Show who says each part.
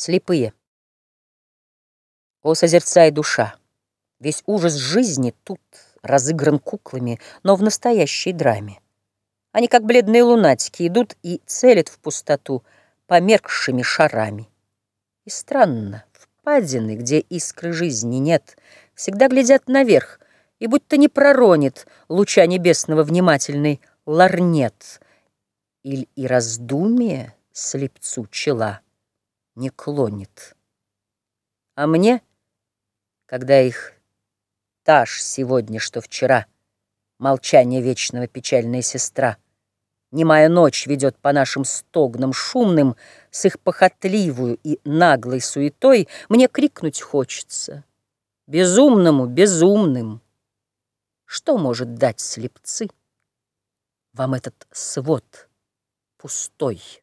Speaker 1: Слепые. О, созерцай душа! Весь ужас жизни тут разыгран куклами, но в настоящей драме. Они, как бледные лунатики, идут и целят в пустоту померкшими шарами. И странно, впадины, где искры жизни нет, всегда глядят наверх, и будто не проронит луча небесного внимательный ларнет, или и раздумие слепцу чела не клонит. А мне, когда их та ж сегодня, что вчера, молчание вечного печальная сестра, Немая ночь ведет по нашим стогнам шумным С их похотливую и наглой суетой Мне крикнуть хочется Безумному безумным. Что может дать слепцы Вам этот свод пустой?